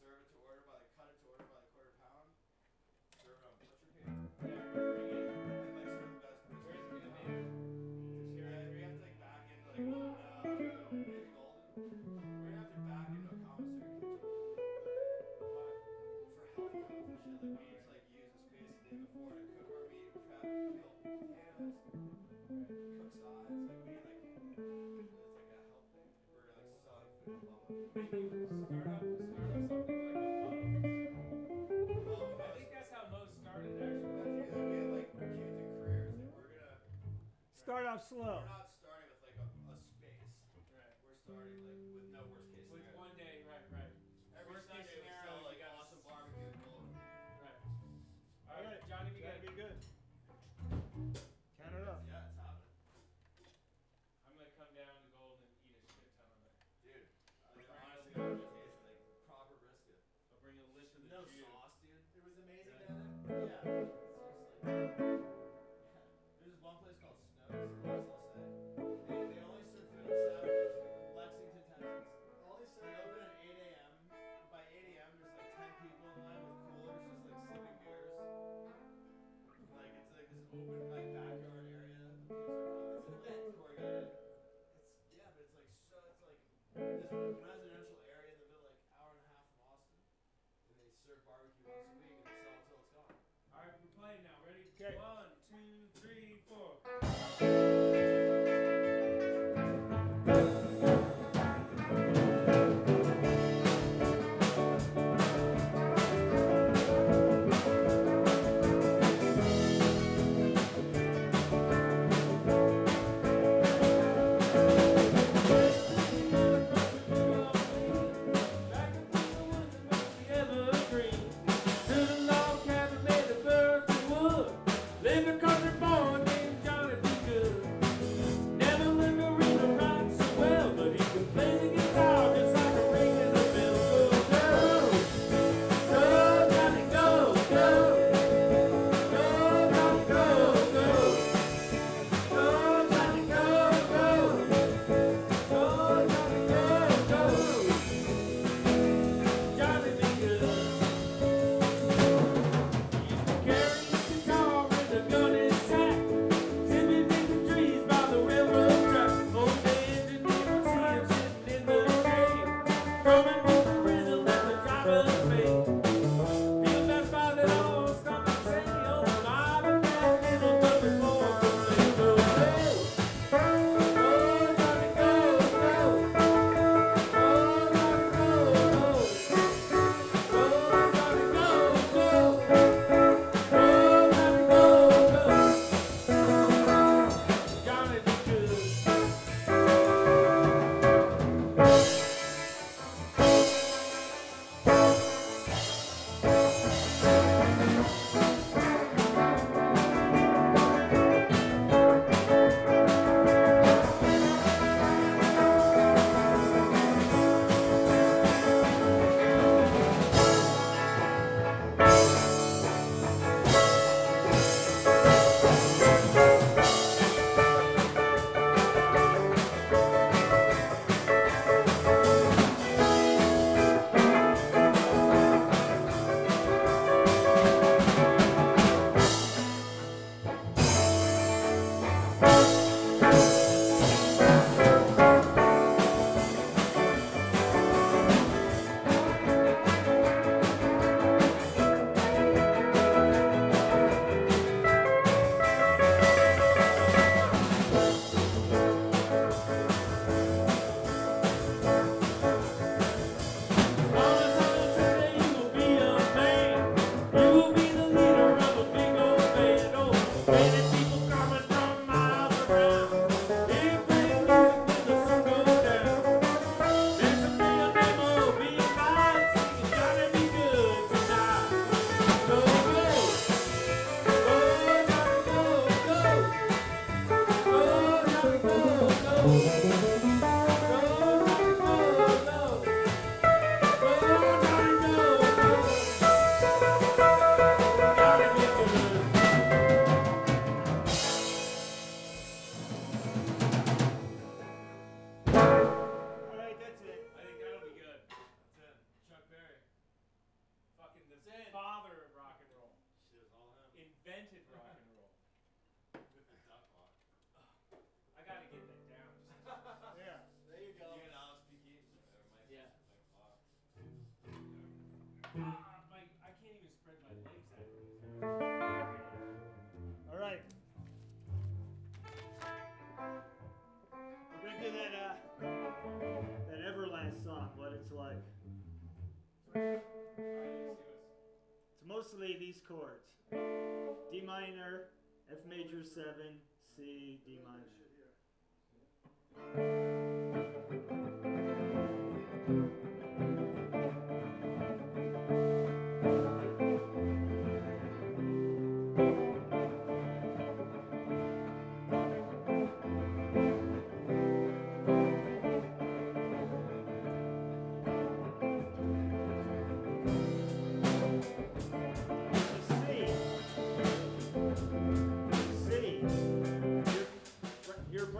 Serve it to order by the cut it to order by the quarter pound. Serve it on butcher paper. Yeah, bring it. Like the best Where's it gonna be? We have to like back into like. Uh, we're gonna have to back into a commissary kitchen. For like we like use day before to cook our meat, prep, cook sides. Like we like it's like a thing. We're like. Start start off slow.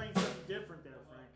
Playing something different there, Frank.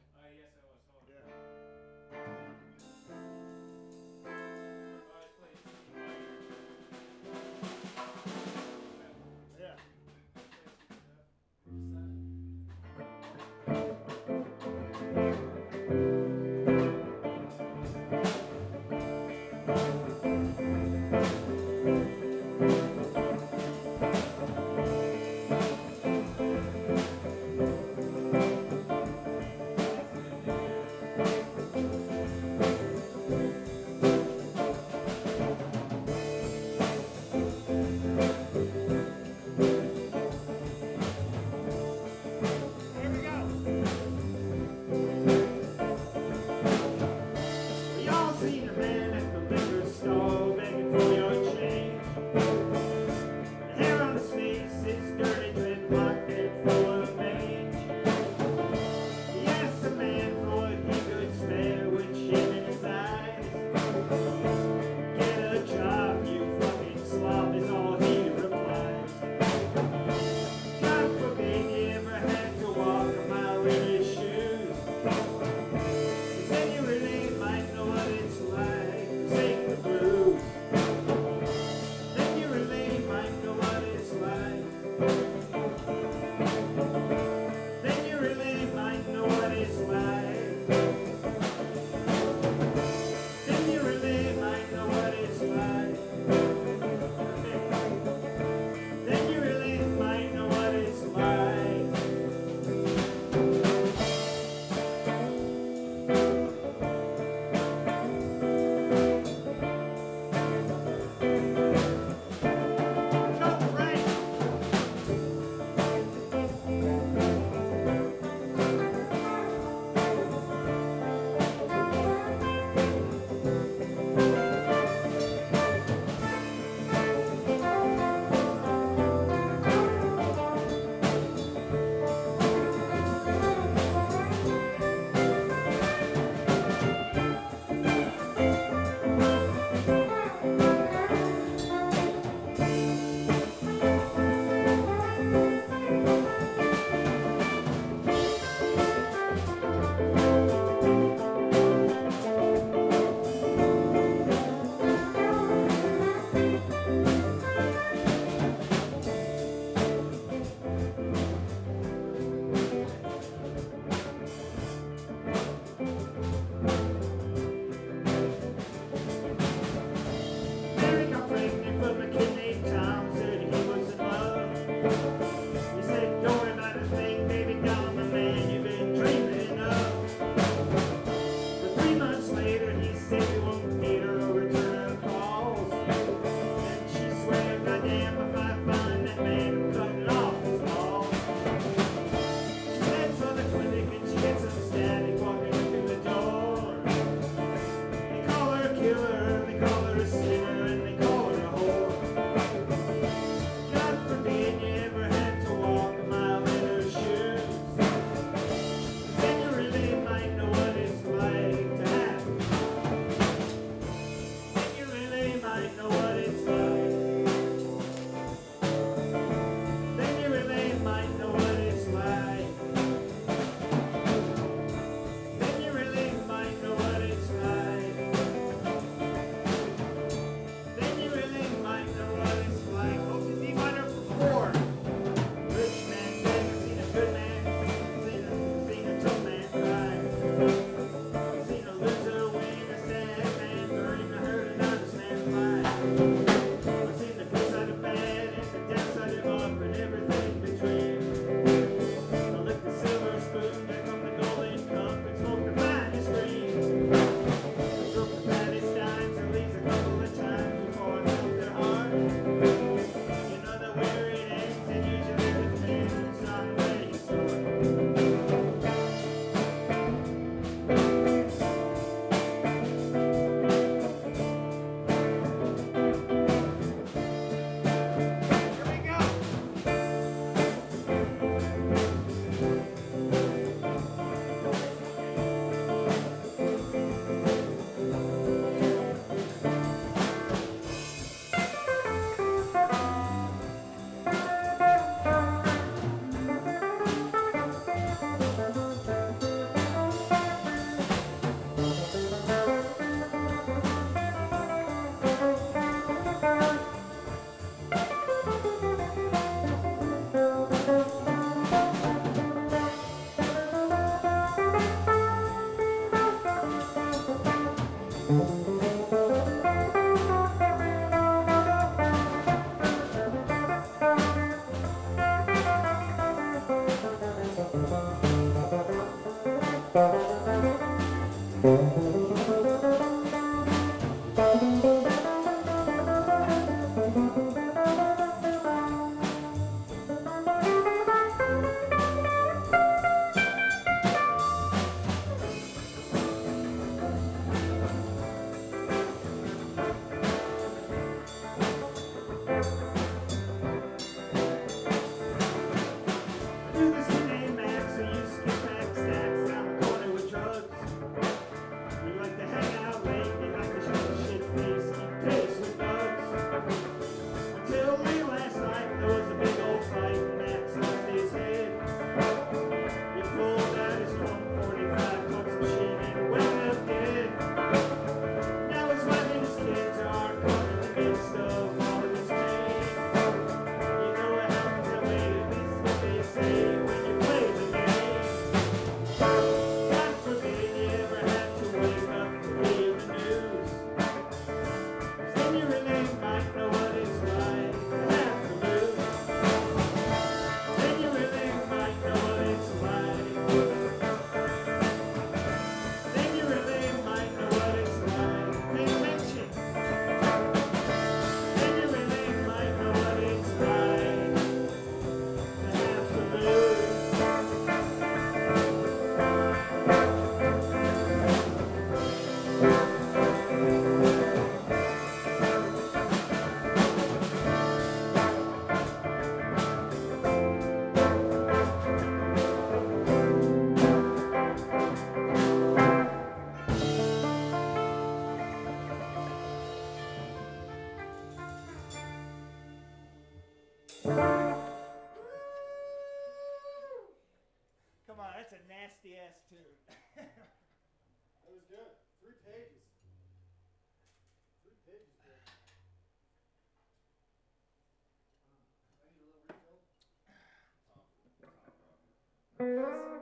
Yes.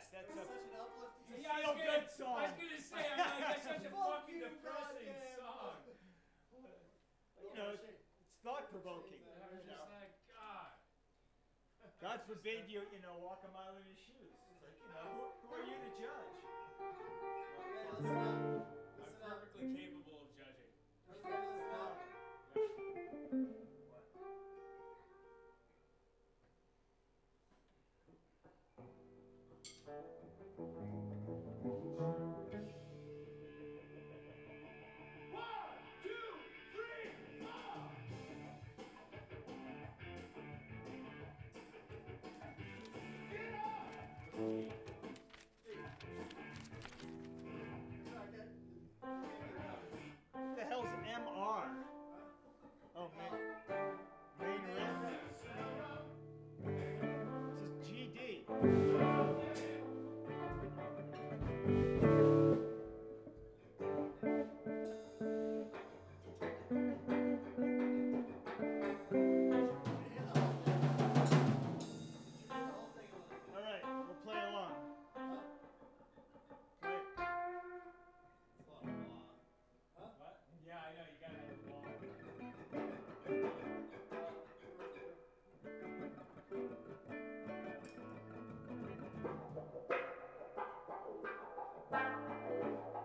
Yes, that's a, such an uplifting feel yeah, good song. I was going to say, I'm like, that's such a fucking depressing song. you know, it's thought provoking. Just like, God. God forbid you, you know,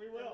we will.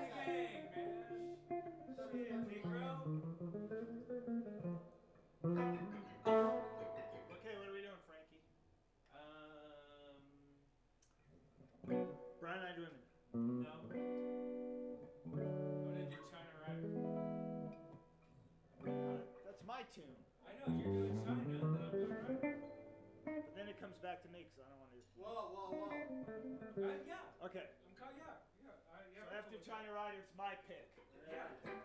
back to me because I don't want to. Whoa, whoa, whoa. Uh, yeah. Okay. I'm, yeah, yeah. I, yeah so after China Rider, it's my pick. Yeah. yeah.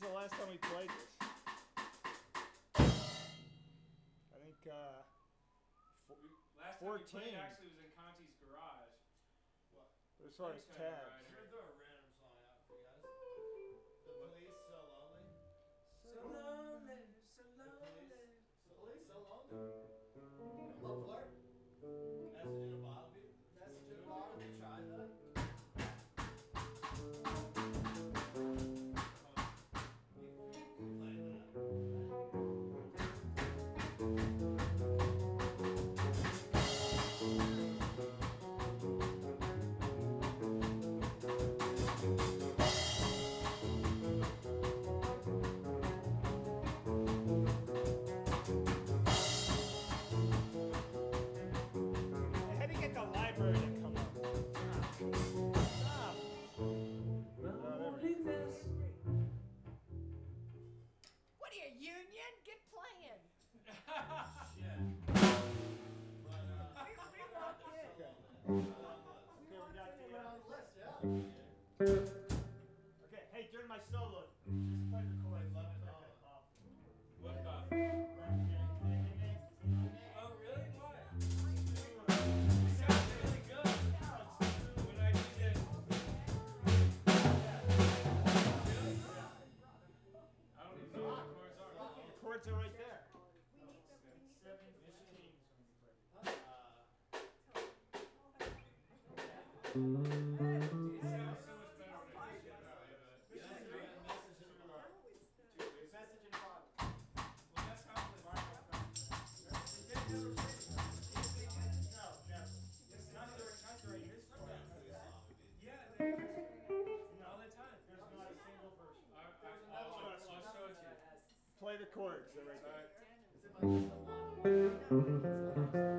When's the last time we played this? I think uh, four, last 14. Time we played actually was in Conti's garage. What? As far as tabs. Sure, throw a random song out for you guys. The police so lonely. So lonely, so lonely. The police so lonely. What are you, union? Get playing. we, we. Okay, we got the list, yeah. Play the chords. They're right.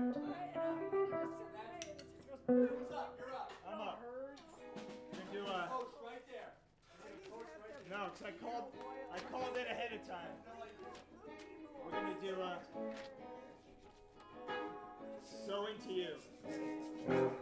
Who's up? You're up. I'm up. Gonna do a coach right there. No, because I called. I called it ahead of time. We're gonna do a. So into you.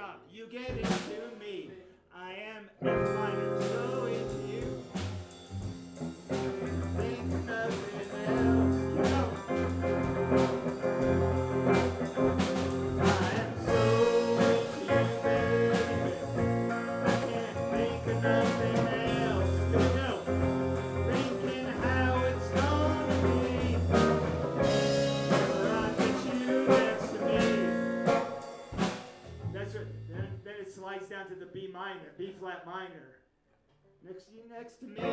stop. You gave it to me. I am F minor. So next to me.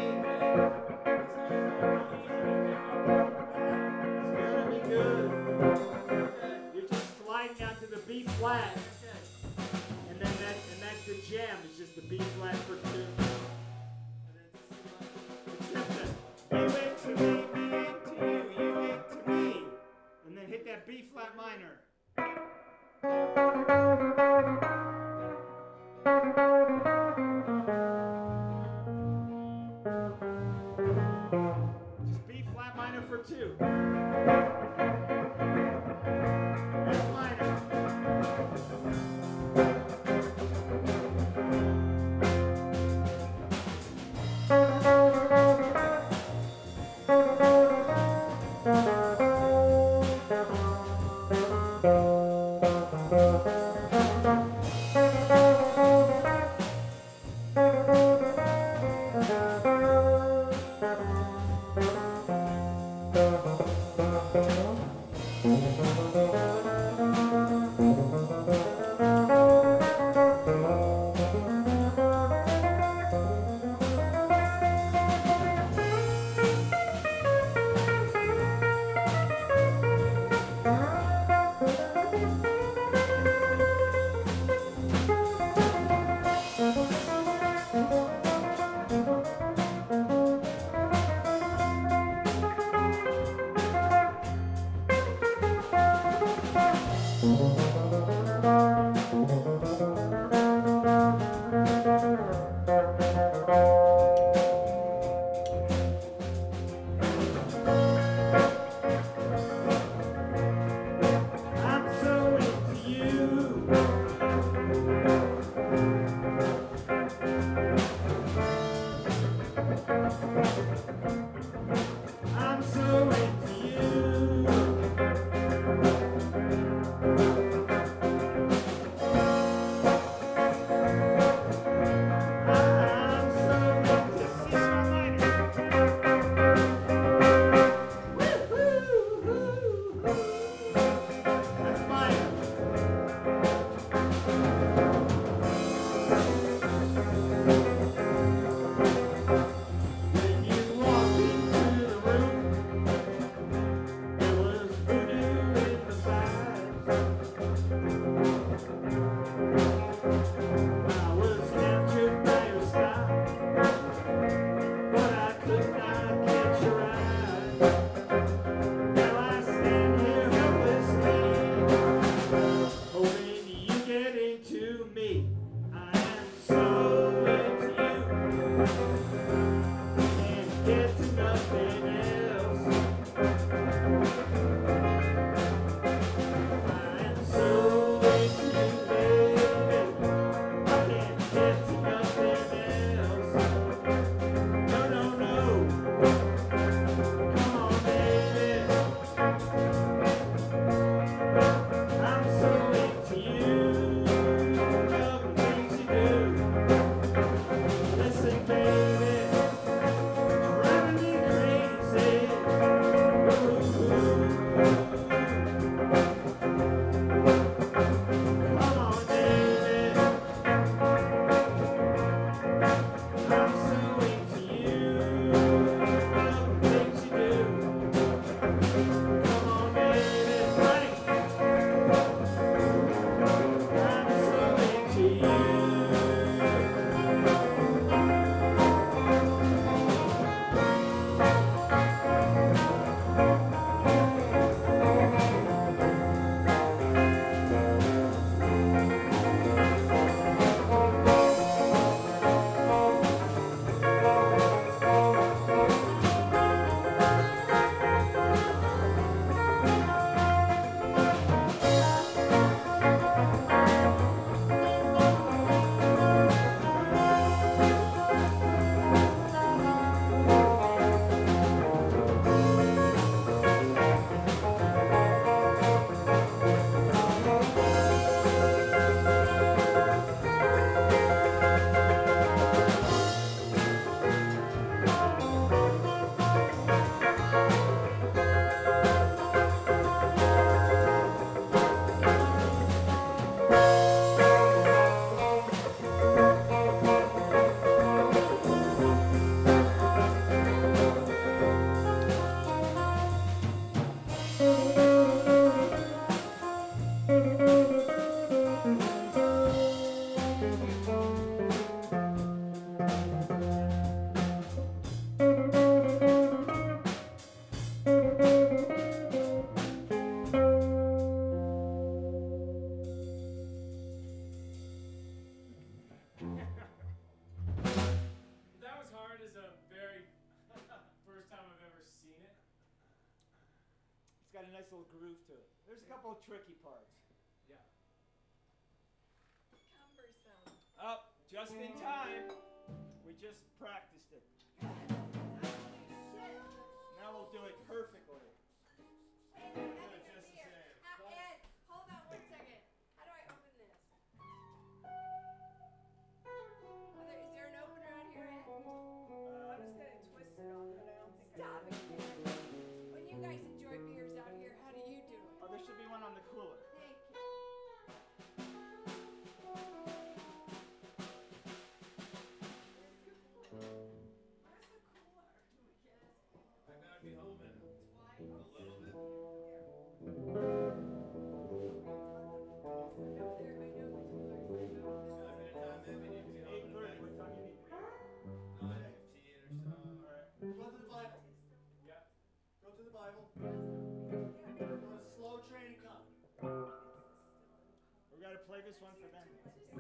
this one for them. We're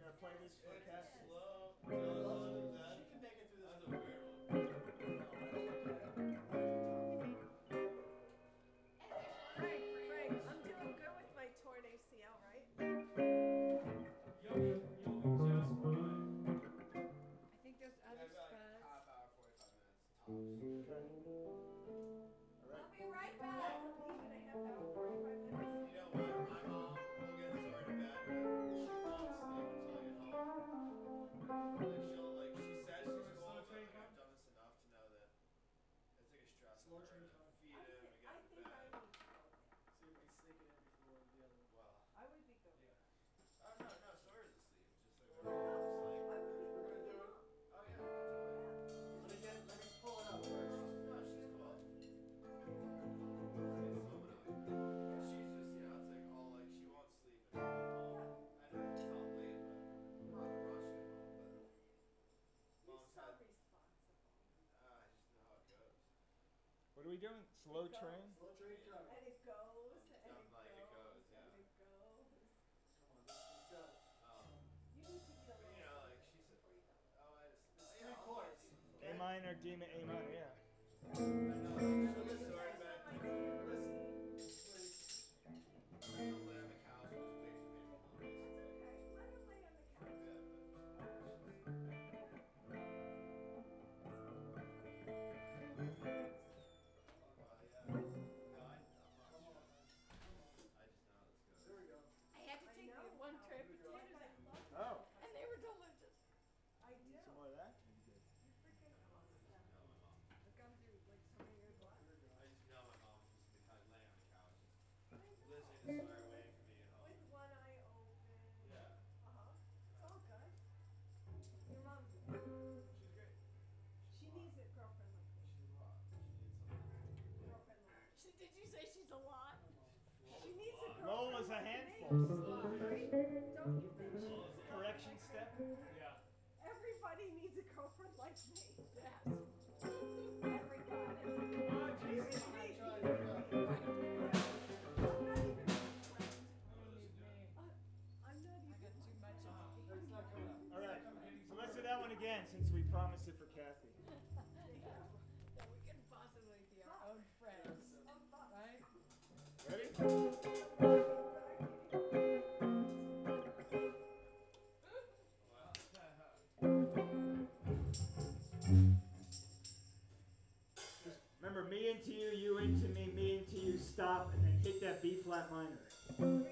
gonna play this for Cass. She can make it through this. I'm doing good with my torn ACL, right? I think there's other spots. Are we doing? Slow train? Slow train. And it goes, and it goes, like it goes, yeah. and it goes. Come on, let's go. Um, you need to be a little You know, like she said, oh, it's, it's three chords. A minor, D minor, A minor, yeah. Don't you into you, you into me, me into you, stop, and then hit that B flat minor.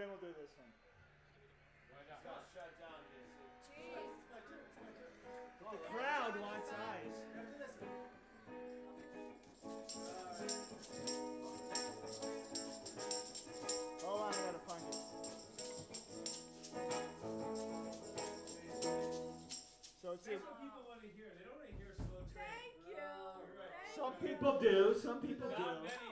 then we'll do this one. Why not? shut down, The crowd wants eyes. Hold on, oh, I gotta find it. So it's That's what people want to hear. They don't want to hear slow train. Thank you. Oh, some people do. Some people not do. Many.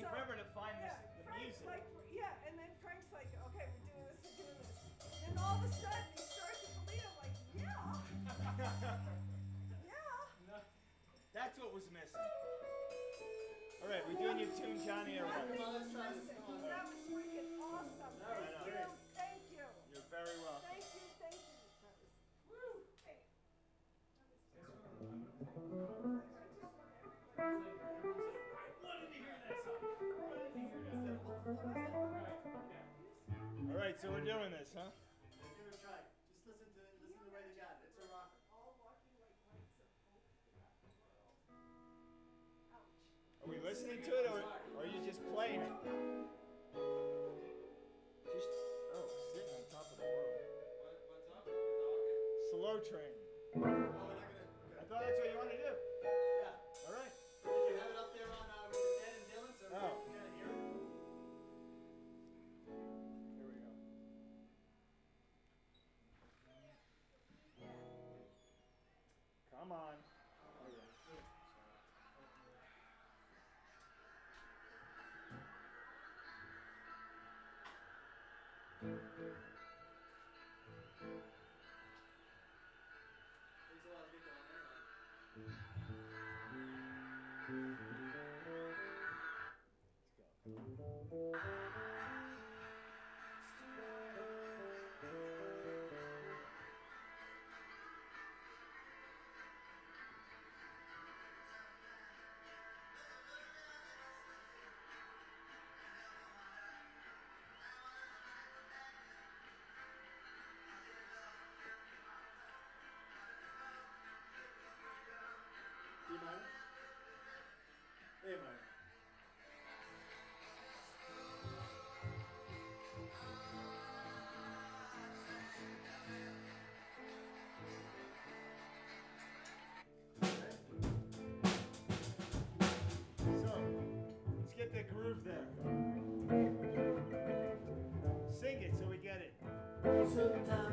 So, forever to find this yeah, the Frank's music. like, yeah, and then Frank's like, okay, we're doing this, we're doing this. And all of a sudden, he starts to believe. I'm like, yeah, yeah. That's what was missing. All right, we're doing your tune, Johnny, or so we're doing this, huh? Give it a try. Just listen to. Listen to the way they got it. It's a rocker. Are we listening to it, or, or are you just playing it? Just oh, sitting on top of the world. What, what's up? Slow train. Groove there. Sing it so we get it. Sometimes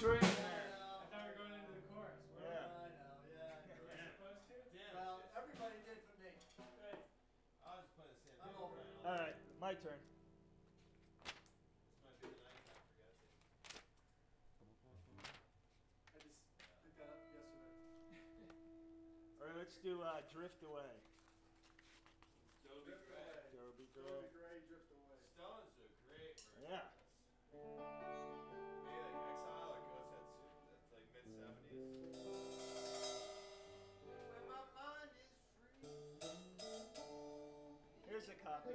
train. So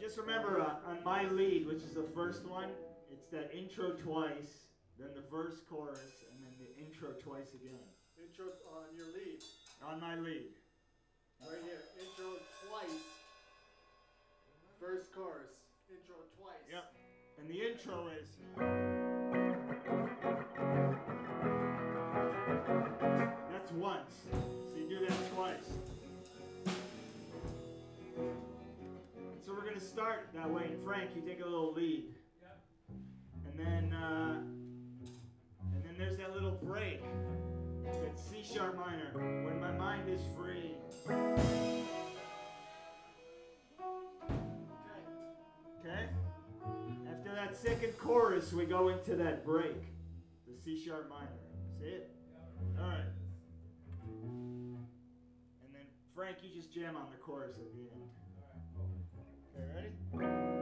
just remember uh, on my lead, which is the first one, it's that intro twice, then the verse, chorus, and then the intro twice again. Intro on your lead. On my lead. Right here. Intro twice. First chorus. Intro twice. Yep. And the intro is. That's once. So you do that twice. So we're gonna start that way. And Frank, you take a little lead. And then, uh, and then there's that little break. That C sharp minor. When my mind is free. Second chorus, we go into that break. The C sharp minor. See it? Alright. And then, Frank, you just jam on the chorus at the end. Okay, ready?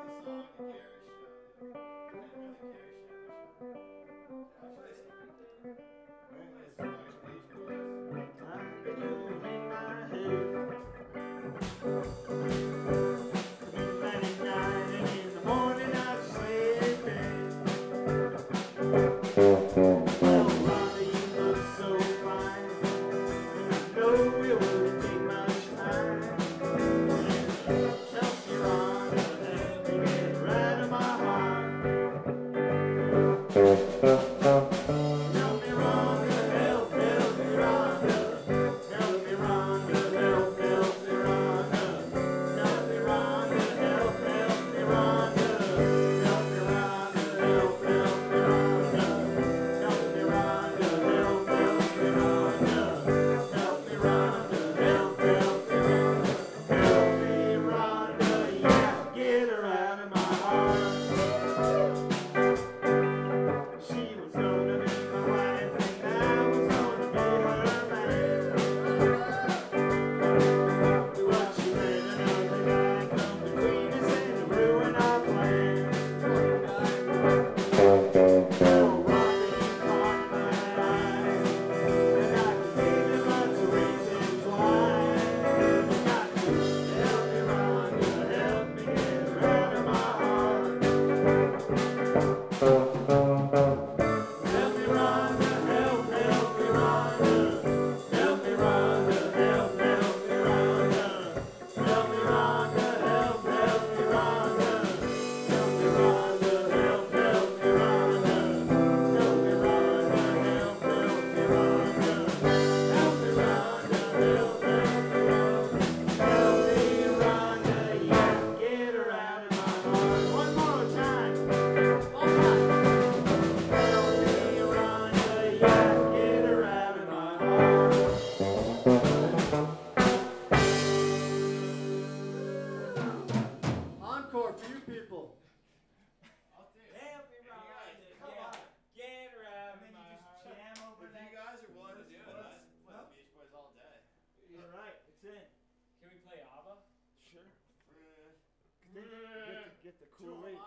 Kool-Aid.